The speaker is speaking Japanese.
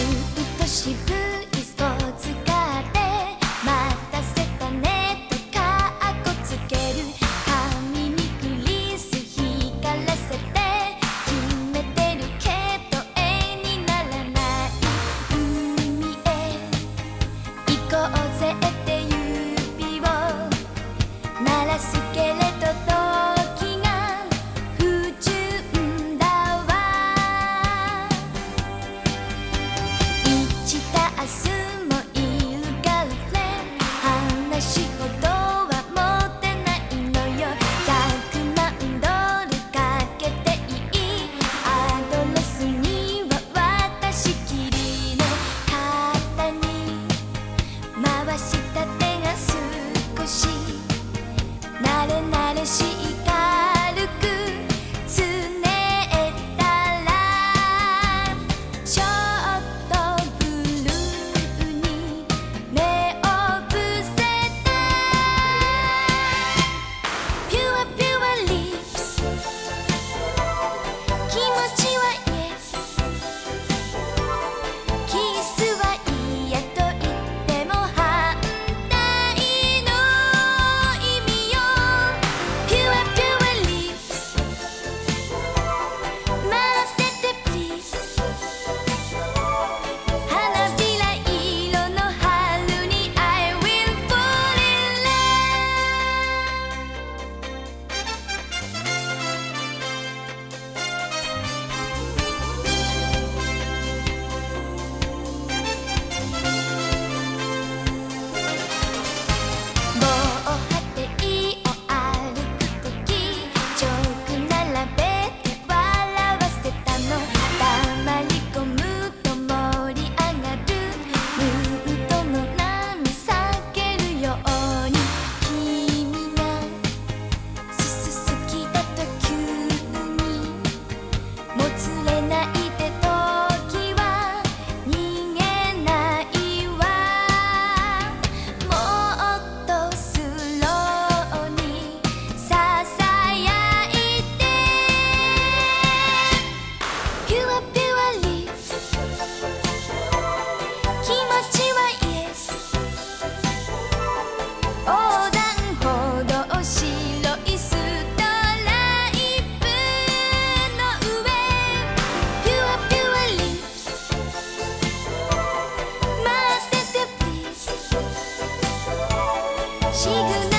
っと渋いし She